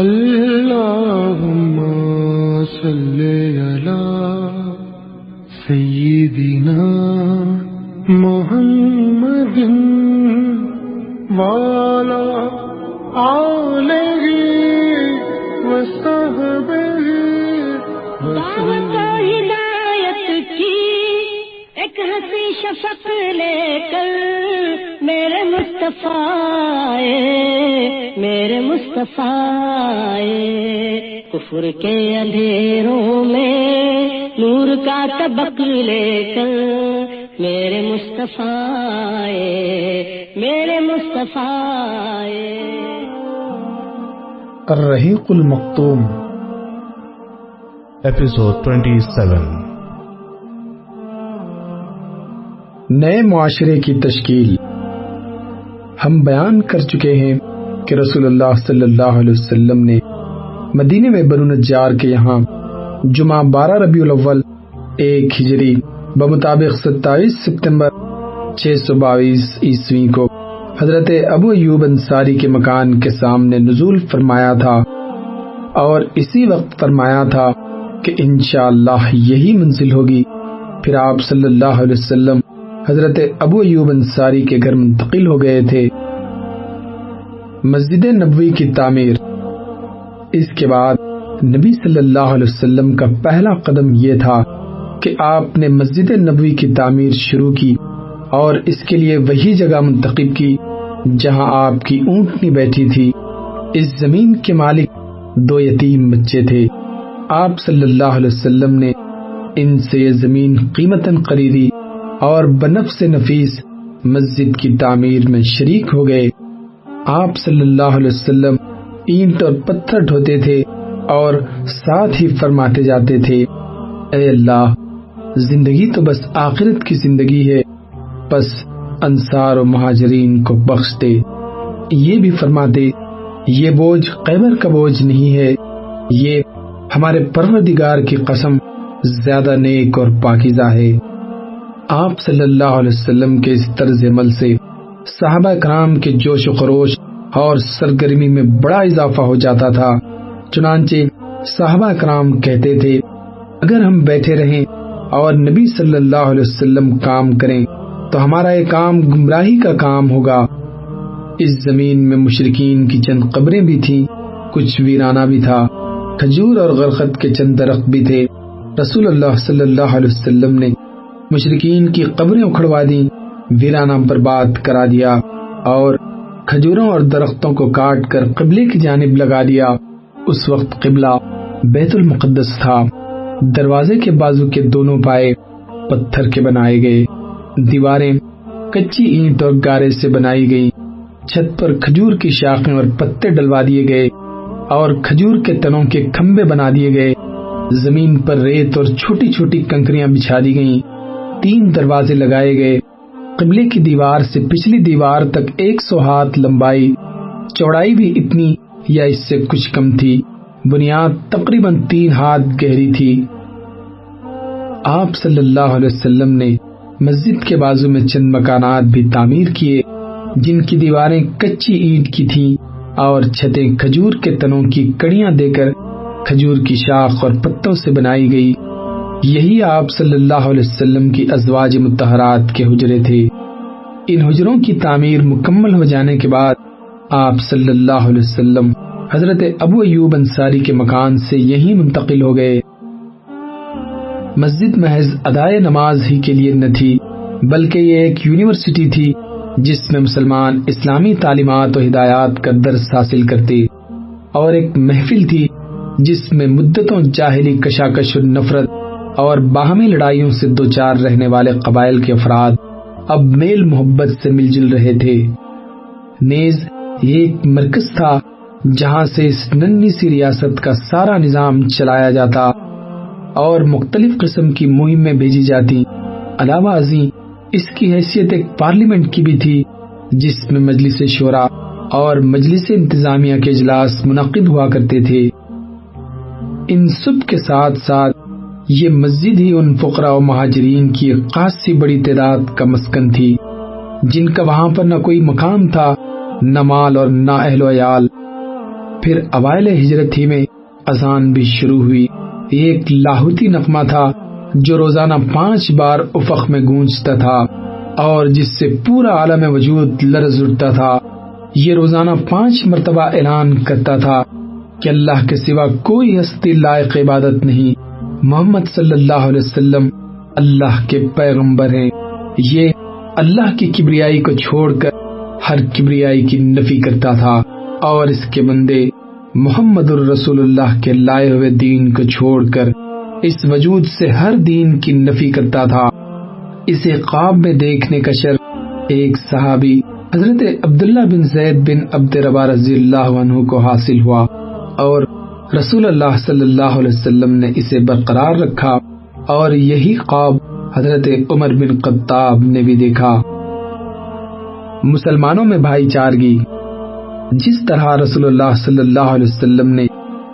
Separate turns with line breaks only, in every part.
اللهم صل على سيدنا محمد وعلى
مصطفیٰ میرے مصطفیٰ کفر کے اندھیروں میں نور کا طبق لے کر میرے مصطفیٰ آئے، میرے مصطفیٰ آئے۔
الرحیق المختوم ایپیسوڈ 27 نئے معاشرے کی تشکیل ہم بیان کر چکے ہیں کہ رسول اللہ صلی اللہ علیہ وسلم نے مدینے میں بنو نجار کے یہاں جمعہ بارہ ربیع الاول، ایک ہجری بمطابق ستائیس ستمبر چھ سو باویس عیسوی کو حضرت ابو ایوب انصاری کے مکان کے سامنے نزول فرمایا تھا اور اسی وقت فرمایا تھا کہ انشاءاللہ یہی منزل ہوگی۔ پھر آپ صلی اللہ علیہ وسلم حضرت ابو ایوب انصاری کے گھر منتقل ہو گئے تھے۔ مسجد نبوی کی تعمیر۔ اس کے بعد نبی صلی اللہ علیہ وسلم کا پہلا قدم یہ تھا کہ آپ نے مسجد نبوی کی تعمیر شروع کی اور اس کے لیے وہی جگہ منتخب کی جہاں آپ کی اونٹنی بیٹھی تھی۔ اس زمین کے مالک دو یتیم بچے تھے۔ آپ صلی اللہ علیہ وسلم نے ان سے یہ زمین قیمتاً خریدی اور بنف سے نفیس مسجد کی تعمیر میں شریک ہو گئے۔ آپ صلی اللہ علیہ وسلم اینٹ اور پتھر ڈھوتے تھے اور ساتھ ہی فرماتے جاتے تھے، اے اللہ، زندگی تو بس آخرت کی زندگی ہے بس انصار و مہاجرین کو بخش دے۔ یہ بھی فرماتے، یہ بوجھ قیبر کا بوجھ نہیں ہے، یہ ہمارے پروردگار کی قسم زیادہ نیک اور پاکیزہ ہے۔ آپ صلی اللہ علیہ وسلم کے اس طرز عمل سے صحابہ کرام کے جوش و خروش اور سرگرمی میں بڑا اضافہ ہو جاتا تھا۔ چنانچہ صحابہ کرام کہتے تھے، اگر ہم بیٹھے رہیں اور نبی صلی اللہ علیہ وسلم کام کریں تو ہمارا یہ کام گمراہی کا کام ہوگا۔ اس زمین میں مشرقین کی چند قبریں بھی تھیں، کچھ ویرانہ بھی تھا، کھجور اور غرخت کے چند درخت بھی تھے۔ رسول اللہ صلی اللہ علیہ وسلم نے مشرقین کی قبریں اکھڑوا دی ویرانہ برباد کرا دیا اور کھجوروں اور درختوں کو کاٹ کر قبلے کی جانب لگا دیا۔ اس وقت قبلہ بیت المقدس تھا۔ دروازے کے بازو کے دونوں پائے پتھر کے بنائے گئے۔ دیواریں کچی اینٹ اور گارے سے بنائی گئی چھت پر کھجور کی شاخیں اور پتے ڈلوا دیے گئے اور کھجور کے تنوں کے کھمبے بنا دیے گئے۔ زمین پر ریت اور چھوٹی چھوٹی کنکریاں بچھا دی گئیں۔ تین دروازے لگائے گئے۔ قبلے کی دیوار سے پچھلی دیوار تک ایک سو ہاتھ لمبائی۔ چوڑائی بھی اتنی یا اس سے کچھ کم تھی۔ بنیاد تقریباً تین ہاتھ گہری تھی۔ آپ صلی اللہ علیہ وسلم نے مسجد کے بازو میں چند مکانات بھی تعمیر کیے، جن کی دیواریں کچی اینٹ کی تھیں اور چھتیں کھجور کے تنوں کی کڑیاں دے کر کھجور کی شاخ اور پتوں سے بنائی گئی۔ یہی آپ صلی اللہ علیہ وسلم کی ازواج متحرات کے حجرے تھے۔ ان حجروں کی تعمیر مکمل ہو جانے کے بعد آپ صلی اللہ علیہ وسلم حضرت ابو ایوب انصاری کے مکان سے یہی منتقل ہو گئے۔ مسجد محض ادائے نماز ہی کے لیے نہ تھی، بلکہ یہ ایک یونیورسٹی تھی جس میں مسلمان اسلامی تعلیمات و ہدایات کا درس حاصل کرتے۔ اور ایک محفل تھی جس میں مدتوں جاہلی کشاکش و نفرت اور باہمی لڑائیوں سے دو چار رہنے والے قبائل کے افراد اب میل محبت سے مل جل رہے تھے۔ نیز یہ ایک مرکز تھا جہاں سے اس ننی سی ریاست کا سارا نظام چلایا جاتا اور مختلف قسم کی مہمیں بھیجی جاتی۔ علاوہ ازیں اس کی حیثیت ایک پارلیمنٹ کی بھی تھی جس میں مجلس شورا اور مجلس انتظامیہ کے اجلاس منعقد ہوا کرتے تھے۔ ان سب کے ساتھ ساتھ یہ مسجد ہی ان فقراء و مہاجرین کی ایک خاصی بڑی تعداد کا مسکن تھی، جن کا وہاں پر نہ کوئی مقام تھا، نہ مال اور نہ اہل و عیال۔ پھر اوائل ہجرت ہی میں اذان بھی شروع ہوئی۔ یہ ایک لاہوتی نغمہ تھا جو روزانہ پانچ بار افق میں گونجتا تھا اور جس سے پورا عالم وجود لرز اٹھتا تھا۔ یہ روزانہ پانچ مرتبہ اعلان کرتا تھا کہ اللہ کے سوا کوئی ہستی لائق عبادت نہیں۔ محمد صلی اللہ علیہ وسلم اللہ کے پیغمبر ہیں۔ یہ اللہ کی کبریائی کو چھوڑ کر ہر کبریائی کی نفی کرتا تھا اور اس کے بندے محمد الرسول اللہ کے لائے ہوئے دین کو چھوڑ کر اس وجود سے ہر دین کی نفی کرتا تھا۔ اسے خواب میں دیکھنے کا شرف ایک صحابی حضرت عبداللہ بن زید بن عبد ربا رضی اللہ عنہ کو حاصل ہوا اور رسول اللہ صلی اللہ علیہ وسلم نے اسے برقرار رکھا اور یہی خواب حضرت عمر بن قطاب نے بھی دیکھا۔ مسلمانوں میں بھائی چارگی، جس طرح رسول اللہ صلی اللہ علیہ وسلم نے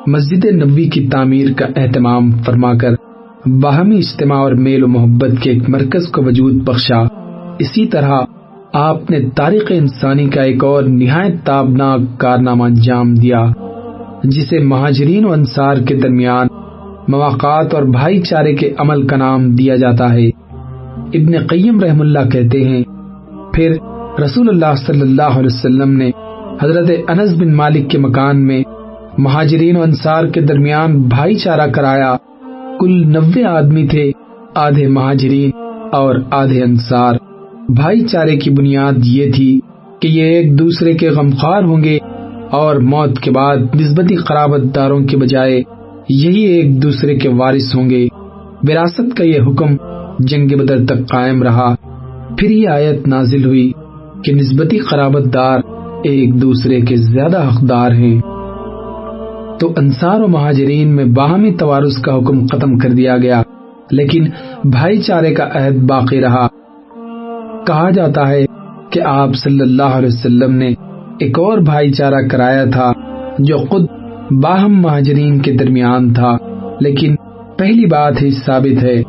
مسجد نبوی کی تعمیر کا اہتمام فرما کر باہمی اجتماع اور میل و محبت کے ایک مرکز کو وجود بخشا، اسی طرح آپ نے تاریخ انسانی کا ایک اور نہایت تابناک کارنامہ انجام دیا۔ جسے مہاجرین و انصار کے درمیان مواقع اور بھائی چارے کے عمل کا نام دیا جاتا ہے۔ ابن قیم رحم اللہ کہتے ہیں، پھر رسول اللہ صلی اللہ علیہ وسلم نے حضرت انس بن مالک کے مکان میں مہاجرین و انصار کے درمیان بھائی چارہ کرایا۔ کل نوے آدمی تھے، آدھے مہاجرین اور آدھے انصار۔ بھائی چارے کی بنیاد یہ تھی کہ یہ ایک دوسرے کے غمخوار ہوں گے۔ اور موت کے بعد نسبتی قرابت داروں کے بجائے یہی ایک دوسرے کے وارث ہوں گے۔ وراثت کا یہ حکم جنگ بدر تک قائم رہا۔ پھر یہ آیت نازل ہوئی کہ نسبتی قرابت دار ایک دوسرے کے زیادہ حقدار ہیں۔ تو انصار و مہاجرین میں باہمی توارث کا حکم ختم کر دیا گیا، لیکن بھائی چارے کا عہد باقی رہا۔ کہا جاتا ہے کہ آپ صلی اللہ علیہ وسلم نے ایک اور بھائی چارہ کرایا تھا جو خود باہم مہاجرین کے درمیان تھا، لیکن پہلی بات ہی ثابت ہے۔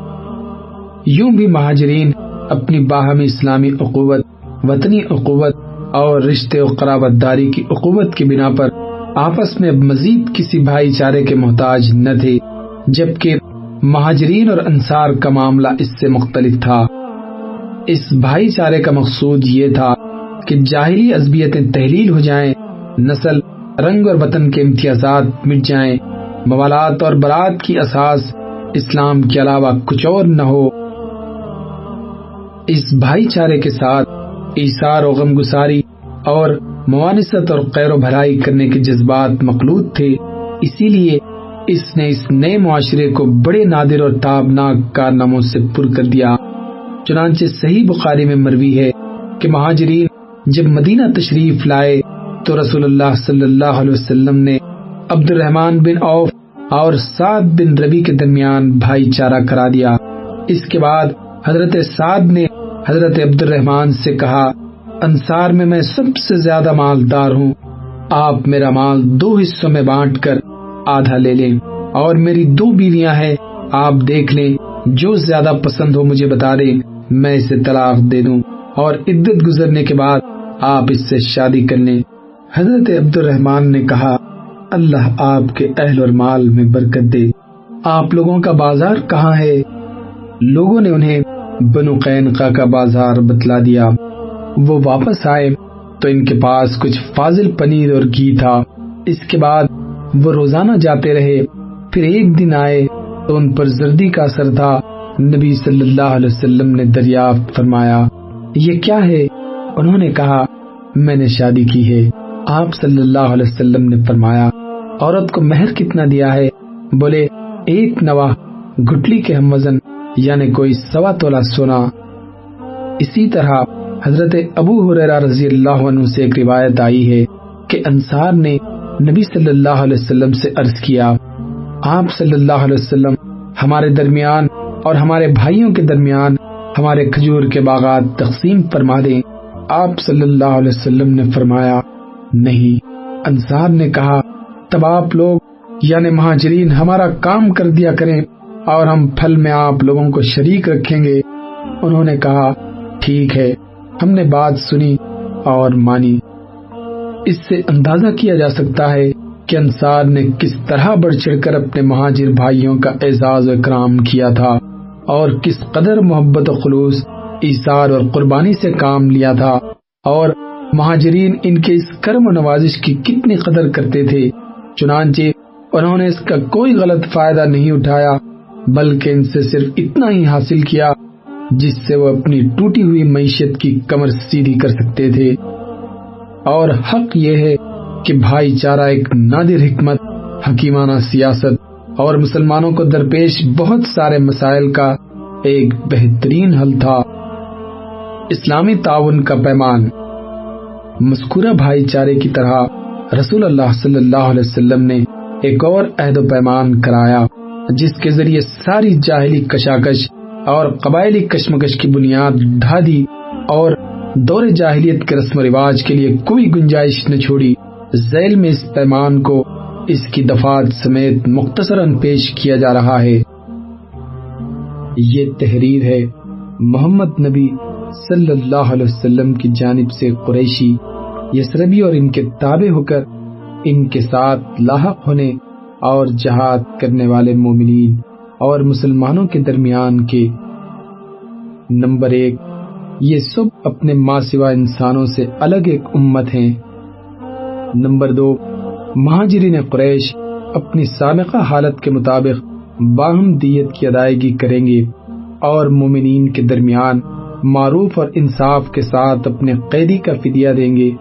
یوں بھی مہاجرین اپنی باہمی اسلامی اقوت وطنی اقوت اور رشتے و قرابت داری کی اقوت کی بنا پر آپس میں مزید کسی بھائی چارے کے محتاج نہ تھے، جبکہ مہاجرین اور انصار کا معاملہ اس سے مختلف تھا۔ اس بھائی چارے کا مقصود یہ تھا کہ جاہلی ازبیتیں تحلیل ہو جائیں، نسل، رنگ اور وطن کے امتیازات مٹ جائیں۔ موالات اور برات کی اساس اسلام کے علاوہ کچھ اور نہ ہو۔ اس بھائی چارے کے ساتھ ایسار و غم گساری اور موانست اور قیر و بھلائی کرنے کے جذبات مخلوط تھے۔ اسی لیے اس نے اس نئے معاشرے کو بڑے نادر اور تابناک کارناموں سے پر کر دیا۔ چنانچہ صحیح بخاری میں مروی ہے کہ مہاجرین جب مدینہ تشریف لائے تو رسول اللہ صلی اللہ علیہ وسلم نے عبد الرحمان بن اوف اور سعد بن ربی کے درمیان بھائی چارہ کرا دیا۔ اس کے بعد حضرت سعد نے حضرت عبد الرحمان سے کہا، انصار میں میں سب سے زیادہ مالدار ہوں، آپ میرا مال دو حصوں میں بانٹ کر آدھا لے لیں اور میری دو بیویاں ہیں، آپ دیکھ لیں، جو زیادہ پسند ہو مجھے بتا دیں، میں اسے طلاق دے دوں۔ اور عدت گزرنے کے بعد آپ اس سے شادی کر لیں۔ حضرت عبد الرحمان نے کہا، اللہ آپ کے اہل اور مال میں برکت دے۔ آپ لوگوں کا بازار کہاں ہے؟ لوگوں نے انہیں بنو قینقا کا بازار بتلا دیا۔ وہ واپس آئے تو ان کے پاس کچھ فاضل پنیر اور گھی تھا۔ اس کے بعد وہ روزانہ جاتے رہے۔ پھر ایک دن آئے تو ان پر زردی کا اثر تھا۔ نبی صلی اللہ علیہ وسلم نے دریافت فرمایا، یہ کیا ہے؟ انہوں نے کہا میں نے شادی کی ہے۔ آپ صلی اللہ علیہ وسلم نے فرمایا، عورت کو مہر کتنا دیا ہے؟ بولے، ایک نوا گٹلی کے ہم وزن یعنی کوئی سوا تولا سونا۔ اسی طرح حضرت ابو حریرہ رضی اللہ عنہ سے ایک روایت آئی ہے کہ انصار نے نبی صلی اللہ علیہ وسلم سے عرض کیا، آپ صلی اللہ علیہ وسلم ہمارے درمیان اور ہمارے بھائیوں کے درمیان ہمارے کھجور کے باغات تقسیم فرما دیں۔ آپ صلی اللہ علیہ وسلم نے فرمایا، نہیں۔ انصار نے کہا، تب آپ لوگ یعنی مہاجرین، ہمارا کام کر دیا کریں اور ہم پھل میں آپ لوگوں کو شریک رکھیں گے۔ انہوں نے کہا، ٹھیک ہے۔ ہم نے بات سنی اور مانی۔ اس سے اندازہ کیا جا سکتا ہے کہ انصار نے کس طرح بڑھ چڑھ کر اپنے مہاجر بھائیوں کا اعزاز و اکرام کیا تھا اور کس قدر محبت و خلوص ایثار اور قربانی سے کام لیا تھا اور مہاجرین ان کے اس کرم و نوازش کی کتنی قدر کرتے تھے۔ چنانچہ انہوں نے اس کا کوئی غلط فائدہ نہیں اٹھایا، بلکہ ان سے صرف اتنا ہی حاصل کیا جس سے وہ اپنی ٹوٹی ہوئی معیشت کی کمر سیدھی کر سکتے تھے۔ اور حق یہ ہے کہ بھائی چارہ ایک نادر حکمت، حکیمانہ سیاست اور مسلمانوں کو درپیش بہت سارے مسائل کا ایک بہترین حل تھا۔ اسلامی تعاون کا پیمان مذکورہ بھائی چارے کی طرح رسول اللہ صلی اللہ علیہ وسلم نے ایک اور عہد و پیمان کرایا، جس کے ذریعے ساری جاہلی کشاکش اور قبائلی کشمکش کی بنیاد ڈھا دی اور دور جاہلیت کے رسم و رواج کے لیے کوئی گنجائش نہ چھوڑی۔ ذیل میں اس پیمان کو اس کی دفات سمیت مختصراً پیش کیا جا رہا ہے۔ یہ تحریر ہے محمد نبی صلی اللہ علیہ وسلم کی جانب سے قریشی، یسربی اور ان کے تابع ہو کر ان کے ساتھ لاحق ہونے اور جہاد کرنے والے مومنین اور مسلمانوں کے درمیان کے نمبر ایک، یہ سب اپنے ماں سوا انسانوں سے الگ ایک امت ہیں۔ نمبر دو، مہاجرین قریش اپنی سابقہ حالت کے مطابق باہم دیت کی ادائیگی کریں گے اور مومنین کے درمیان معروف اور انصاف کے ساتھ اپنے قیدی کا فدیہ دیں گے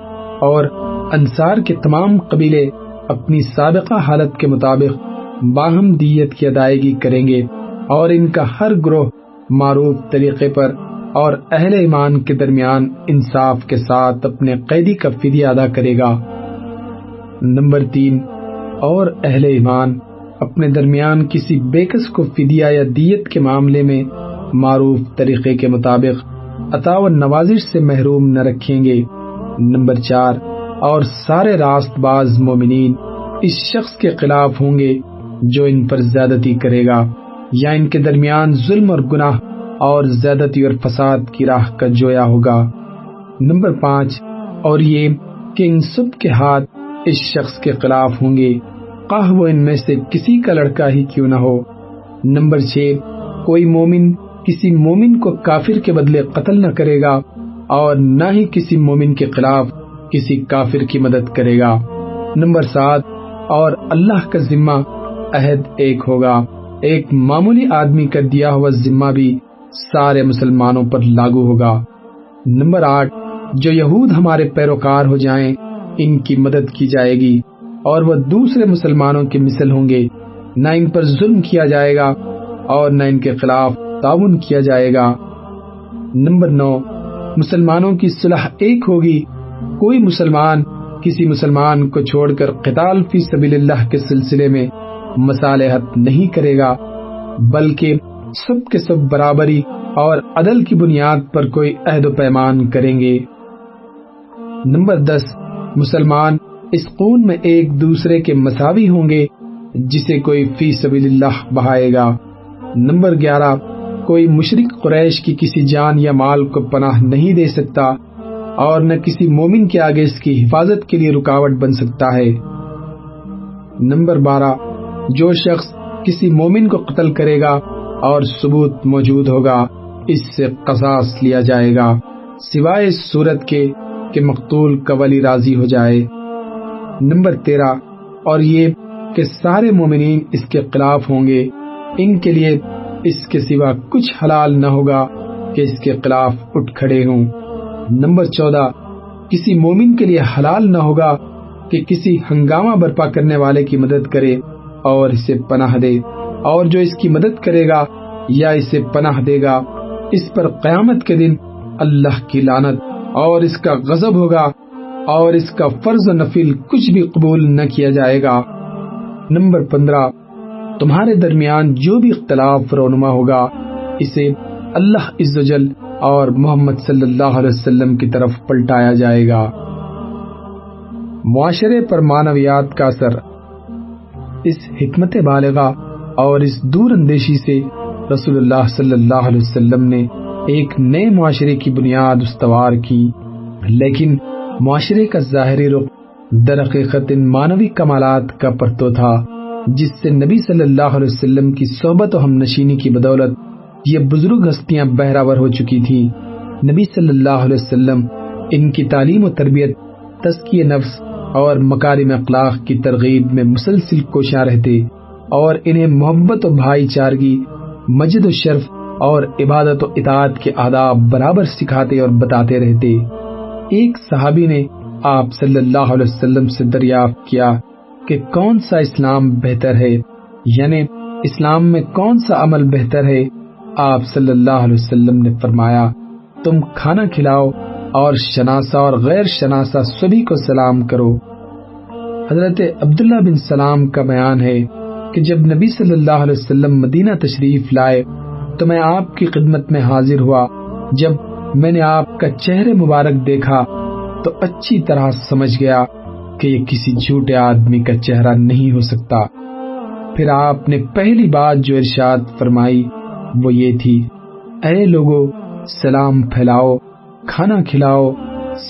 اور انصار کے تمام قبیلے اپنی سابقہ حالت کے مطابق باہم دیت کی ادائیگی کریں گے اور ان کا ہر گروہ معروف طریقے پر اور اہل ایمان کے درمیان انصاف کے ساتھ اپنے قیدی کا فدیہ ادا کرے گا۔ نمبر تین، اور اہل ایمان اپنے درمیان کسی بیکس کو فدیہ یا دیت کے معاملے میں معروف طریقے کے مطابق عطا و نوازش سے محروم نہ رکھیں گے۔ نمبر چار، اور سارے راست باز مومنین اس شخص کے خلاف ہوں گے جو ان پر زیادتی کرے گا، یا ان کے درمیان ظلم اور گناہ اور زیادتی اور فساد کی راہ کا جویا ہوگا۔ نمبر پانچ، اور یہ کہ ان سب کے ہاتھ اس شخص کے خلاف ہوں گے۔ قاہ وہ ان میں سے کسی کا لڑکا ہی کیوں نہ ہو۔ نمبر چھ، کوئی مومن کسی مومن کو کافر کے بدلے قتل نہ کرے گا اور نہ ہی کسی مومن کے خلاف کسی کافر کی مدد کرے گا۔ نمبر سات، اور اللہ کا ذمہ عہد ایک ہوگا۔ ایک معمولی آدمی کا دیا ہوا ذمہ بھی سارے مسلمانوں پر لاگو ہوگا۔ نمبر آٹھ، جو یہود ہمارے پیروکار ہو جائیں، ان کی مدد کی جائے گی اور وہ دوسرے مسلمانوں کے مثل ہوں گے۔ نہ ان پر ظلم کیا جائے گا اور نہ ان کے خلاف تعاون کیا جائے گا۔ نمبر نو، مسلمانوں کی صلح ایک ہوگی۔ کوئی مسلمان کسی مسلمان کو چھوڑ کر قتال فی سبیل اللہ کے سلسلے میں مصالحت نہیں کرے گا، بلکہ سب کے سب برابری اور عدل کی بنیاد پر کوئی عہد و پیمان کریں گے۔ نمبر دس، مسلمان اس خون میں ایک دوسرے کے مساوی ہوں گے، جسے کوئی فی سبیل اللہ بہائے گا۔ نمبر گیارہ کوئی مشرق قریش کی کسی جان یا مال کو پناہ نہیں دے سکتا اور نہ کسی مومن کے آگے اس کی حفاظت کے لیے رکاوٹ بن سکتا ہے۔ نمبر بارہ، جو شخص کسی مومن کو قتل کرے گا اور ثبوت موجود ہوگا، اس سے قصاص لیا جائے گا، سوائے اس صورت کے کہ مقتول کا ولی راضی ہو جائے۔ نمبر تیرہ، اور یہ کہ سارے مومنین اس کے خلاف ہوں گے، ان کے لیے اس کے سوا کچھ حلال نہ ہوگا کہ اس کے خلاف اٹھ کھڑے ہوں۔ نمبر چودہ، کسی مومن کے لیے حلال نہ ہوگا کہ کسی ہنگامہ برپا کرنے والے کی مدد کرے اور اسے پناہ دے۔ اور جو اس کی مدد کرے گا یا اسے پناہ دے گا، اس پر قیامت کے دن اللہ کی لانت اور اس کا غضب ہوگا اور اس کا فرض و نفل کچھ بھی قبول نہ کیا جائے گا۔ نمبر پندرہ تمہارے درمیان جو بھی اختلاف رونما ہوگا، اسے اللہ عز و جل اور محمد صلی اللہ علیہ وسلم کی طرف پلٹایا جائے گا۔ معاشرے پر مانویات کا اثر اس حکمت بالغہ اور اس دور اندیشی سے رسول اللہ صلی اللہ علیہ وسلم نے ایک نئے معاشرے کی بنیاد استوار کی۔ لیکن معاشرے کا ظاہری رخ درقیقت ان مانوی کمالات کا پرتو تھا۔ جس سے نبی صلی اللہ علیہ وسلم کی صحبت و ہم نشینی کی بدولت یہ بزرگ ہستیاں بہراور ہو چکی تھی۔ نبی صلی اللہ علیہ وسلم ان کی تعلیم و تربیت تسکی نفس اور مکارم اخلاق کی ترغیب میں مسلسل کوشاں رہتے اور انہیں محبت و بھائی چارگی مجد و شرف اور عبادت و اطاعت کے آداب برابر سکھاتے اور بتاتے رہتے۔ ایک صحابی نے آپ صلی اللہ علیہ وسلم سے دریافت کیا کہ کون سا اسلام بہتر ہے؟ یعنی اسلام میں کون سا عمل بہتر ہے؟ آپ صلی اللہ علیہ وسلم نے فرمایا، تم کھانا کھلاؤ اور شناسا اور غیر شناسا سبھی کو سلام کرو۔ حضرت عبداللہ بن سلام کا بیان ہے کہ جب نبی صلی اللہ علیہ وسلم مدینہ تشریف لائے تو میں آپ کی خدمت میں حاضر ہوا۔ جب میں نے آپ کا چہرے مبارک دیکھا تو اچھی طرح سمجھ گیا۔ کہ یہ کسی جھوٹے آدمی کا چہرہ نہیں ہو سکتا۔ پھر آپ نے پہلی بات جو ارشاد فرمائی وہ یہ تھی، اے لوگو، سلام پھیلاؤ، کھانا کھلاؤ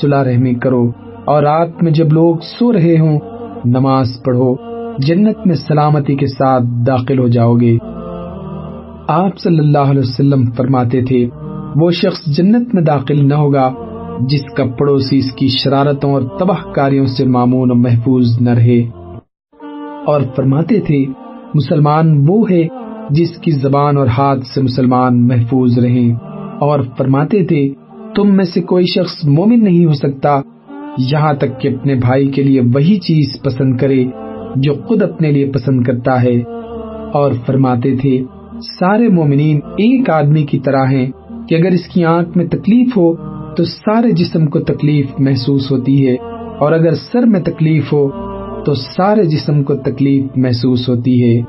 سلا رحمی کرو، اور رات میں جب لوگ سو رہے ہوں، نماز پڑھو، جنت میں سلامتی کے ساتھ داخل ہو جاؤ گے۔ آپ صلی اللہ علیہ وسلم فرماتے تھے، وہ شخص جنت میں داخل نہ ہوگا جس کا پڑوسی اس کی شرارتوں اور تباہ کاریوں سے معمون و محفوظ نہ رہے۔ اور فرماتے تھے، مسلمان وہ ہے جس کی زبان اور ہاتھ سے مسلمان محفوظ رہیں۔ اور فرماتے تھے، تم میں سے کوئی شخص مومن نہیں ہو سکتا، یہاں تک کہ اپنے بھائی کے لیے وہی چیز پسند کرے جو خود اپنے لیے پسند کرتا ہے۔ اور فرماتے تھے، سارے مومنین ایک آدمی کی طرح ہیں کہ اگر اس کی آنکھ میں تکلیف ہو تو سارے جسم کو تکلیف محسوس ہوتی ہے اور اگر سر میں تکلیف ہو تو سارے جسم کو تکلیف محسوس ہوتی ہے۔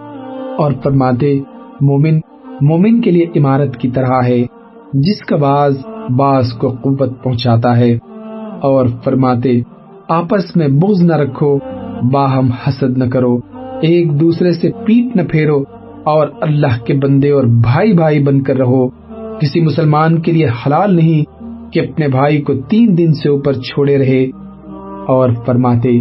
اور فرماتے، مومن مومن کے لیے عمارت کی طرح ہے، جس کا باز باز کو قوت پہنچاتا ہے۔ اور فرماتے، آپس میں بغض نہ رکھو، باہم حسد نہ کرو، ایک دوسرے سے پیٹ نہ پھیرو، اور اللہ کے بندے اور بھائی بھائی بن کر رہو۔ کسی مسلمان کے لیے حلال نہیں کہ اپنے بھائی کو تین دن سے اوپر چھوڑے رہے اور فرماتے،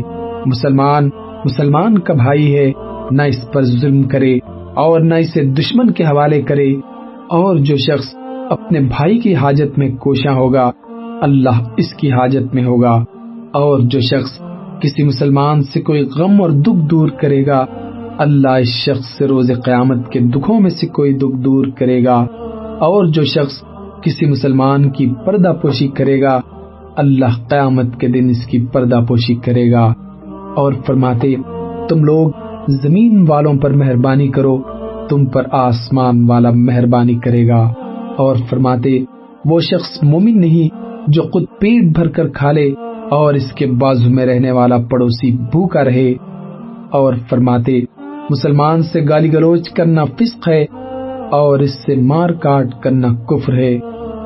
مسلمان مسلمان کا بھائی ہے، نہ اس پر ظلم کرے اور نہ اسے دشمن کے حوالے کرے اور جو شخص اپنے بھائی کی حاجت میں کوشاں ہوگا، اللہ اس کی حاجت میں ہوگا اور جو شخص کسی مسلمان سے کوئی غم اور دکھ دور کرے گا، اللہ اس شخص سے روز قیامت کے دکھوں میں سے کوئی دکھ دور کرے گا اور جو شخص کسی مسلمان کی پردہ پوشی کرے گا، اللہ قیامت کے دن اس کی پردہ پوشی کرے گا۔ اور فرماتے، تم لوگ زمین والوں پر مہربانی کرو، تم پر آسمان والا مہربانی کرے گا۔ اور فرماتے، وہ شخص مومن نہیں جو خود پیٹ بھر کر کھا لے اور اس کے بازو میں رہنے والا پڑوسی بھوکا رہے۔ اور فرماتے، مسلمان سے گالی گلوچ کرنا فسق ہے اور اس سے مار کاٹ کرنا کفر ہے۔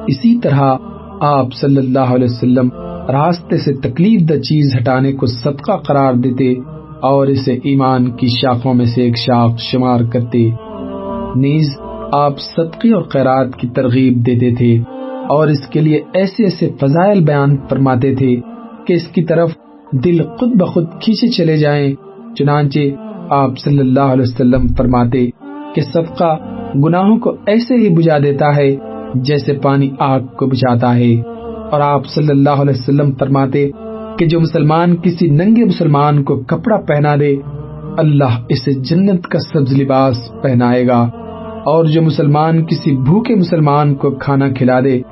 اسی طرح آپ صلی اللہ علیہ وسلم راستے سے تکلیف دہ چیز ہٹانے کو صدقہ قرار دیتے اور اسے ایمان کی شاخوں میں سے ایک شاخ شمار کرتے۔ نیز آپ صدقی اور خیرات کی ترغیب دیتے تھے اور اس کے لیے ایسے ایسے فضائل بیان فرماتے تھے کہ اس کی طرف دل خود بخود کھینچے چلے جائیں۔ چنانچہ آپ صلی اللہ علیہ وسلم فرماتے کہ صدقہ گناہوں کو ایسے ہی بجھا دیتا ہے جیسے پانی آگ کو بجھاتا ہے۔ اور آپ صلی اللہ علیہ وسلم فرماتے کہ جو مسلمان کسی ننگے مسلمان کو کپڑا پہنا دے، اللہ اسے جنت کا سبز لباس پہنائے گا۔ اور جو مسلمان کسی بھوکے مسلمان کو کھانا کھلا دے،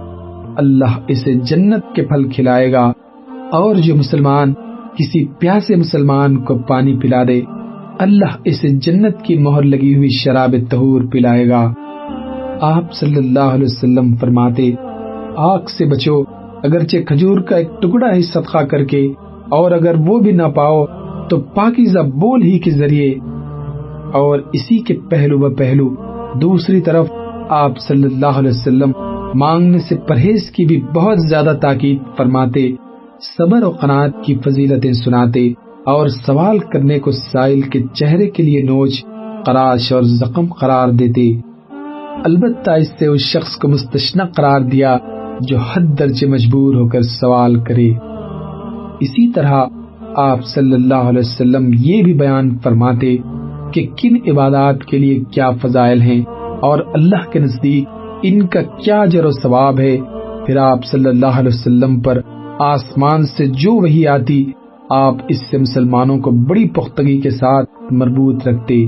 اللہ اسے جنت کے پھل کھلائے گا۔ اور جو مسلمان کسی پیاسے مسلمان کو پانی پلا دے، اللہ اسے جنت کی مہر لگی ہوئی شراب تہور پلائے گا۔ آپ صلی اللہ علیہ وسلم فرماتے، آگ سے بچو، اگرچہ کھجور کا ایک ٹکڑا ہی صدقہ کر کے، اور اگر وہ بھی نہ پاؤ، تو پاکیزہ بول ہی کے ذریعے۔ اور اسی کے پہلو و پہلو، دوسری طرف آپ صلی اللہ علیہ وسلم مانگنے سے پرہیز کی بھی بہت زیادہ تاکید فرماتے، صبر و قناعت کی فضیلتیں سناتے، اور سوال کرنے کو سائل کے چہرے کے لیے نوچ، قراش اور زخم قرار دیتے۔ البتہ اس سے اس شخص کو مستشنا قرار دیا جو حد درجے مجبور ہو کر سوال کرے۔ اسی طرح آپ صلی اللہ علیہ وسلم یہ بھی بیان فرماتے کہ کن عبادات کے لیے کیا فضائل ہیں اور اللہ کے نزدیک ان کا کیا جر و ثواب ہے۔ پھر آپ صلی اللہ علیہ وسلم پر آسمان سے جو وہی آتی، آپ اس سے مسلمانوں کو بڑی پختگی کے ساتھ مربوط رکھتے۔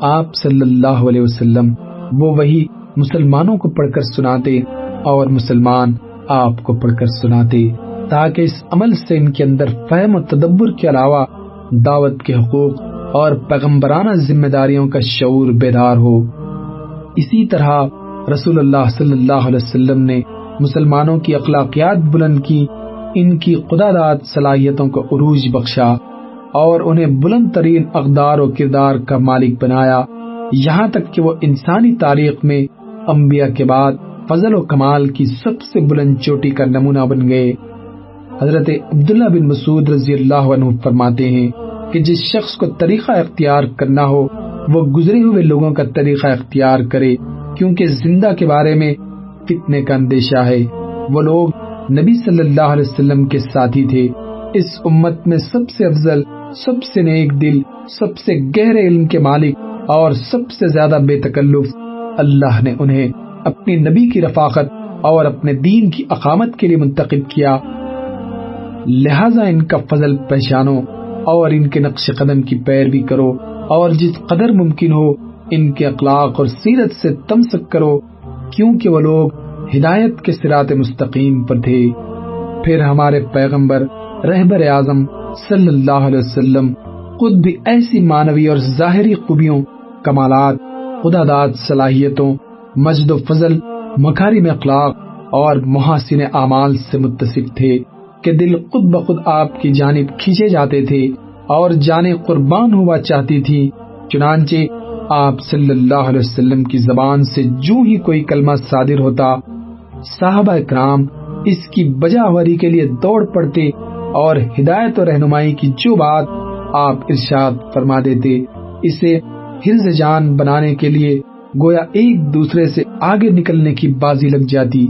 آپ صلی اللہ علیہ وسلم وہ وہی مسلمانوں کو پڑھ کر سناتے اور مسلمان آپ کو پڑھ کر سناتے، تاکہ اس عمل سے ان کے اندر فہم و تدبر کے علاوہ دعوت کے حقوق اور پیغمبرانہ ذمہ داریوں کا شعور بیدار ہو۔ اسی طرح رسول اللہ صلی اللہ علیہ وسلم نے مسلمانوں کی اخلاقیات بلند کی، ان کی خدا داد صلاحیتوں کو عروج بخشا اور انہیں بلند ترین اقدار و کردار کا مالک بنایا۔ یہاں تک کہ وہ انسانی تاریخ میں انبیاء کے بعد فضل و کمال کی سب سے بلند چوٹی کا نمونہ بن گئے۔ حضرت عبداللہ بن مسعود رضی اللہ عنہ فرماتے ہیں کہ جس شخص کو طریقہ اختیار کرنا ہو، وہ گزرے ہوئے لوگوں کا طریقہ اختیار کرے، کیونکہ زندہ کے بارے میں کتنے کا اندیشہ ہے۔ وہ لوگ نبی صلی اللہ علیہ وسلم کے ساتھی تھے۔ اس امت میں سب سے افضل، سب سے نیک دل، سب سے گہرے علم کے مالک اور سب سے زیادہ بے تکلف اللہ نے انہیں اپنی نبی کی رفاقت اور اپنے دین کی اقامت کے لیے منتخب کیا۔ لہذا ان کا فضل پہچانو اور ان کے نقش قدم کی پیروی کرو اور جس قدر ممکن ہو ان کے اخلاق اور سیرت سے تمسک کرو، کیونکہ وہ لوگ ہدایت کے سرات مستقیم پر تھے۔ پھر ہمارے پیغمبر رہبر اعظم صلی اللہ علیہ وسلم خود بھی ایسی مانوی اور ظاہری خوبیوں، کمالات خدا داد صلاحیتوں مجد و فضل مکاری میں اخلاق اور محاسن اعمال سے متصف تھے کہ دل خود بخود آپ کی جانب کھینچے جاتے تھے اور جانے قربان ہوا چاہتی تھی، چنانچہ آپ صلی اللہ علیہ وسلم کی زبان سے جو ہی کوئی کلمہ صادر ہوتا، صحابہ کرام اس کی بجاوری کے لیے دوڑ پڑتے اور ہدایت و رہنمائی کی جو بات آپ ارشاد فرما دیتے، اسے ہرز جان بنانے کے لیے گویا ایک دوسرے سے آگے نکلنے کی بازی لگ جاتی۔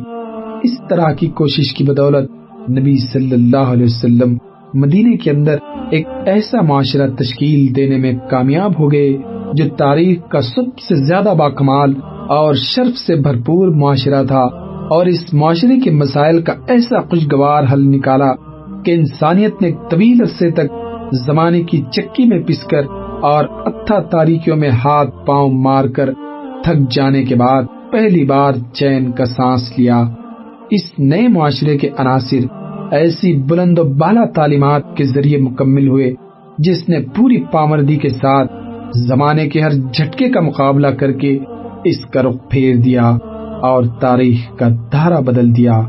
اس طرح کی کوشش کی بدولت نبی صلی اللہ علیہ وسلم مدینے کے اندر ایک ایسا معاشرہ تشکیل دینے میں کامیاب ہو گئے جو تاریخ کا سب سے زیادہ باکمال اور شرف سے بھرپور معاشرہ تھا اور اس معاشرے کے مسائل کا ایسا خوشگوار حل نکالا کہ انسانیت نے طویل عرصے تک زمانے کی چکی میں پس کر اور اتھا تاریخیوں میں ہاتھ پاؤں مار کر تھک جانے کے بعد پہلی بار چین کا سانس لیا۔ اس نئے معاشرے کے عناصر ایسی بلند و بالا تعلیمات کے ذریعے مکمل ہوئے، جس نے پوری پامردی کے ساتھ زمانے کے ہر جھٹکے کا مقابلہ کر کے اس کا رخ پھیر دیا اور تاریخ کا دھارا بدل دیا۔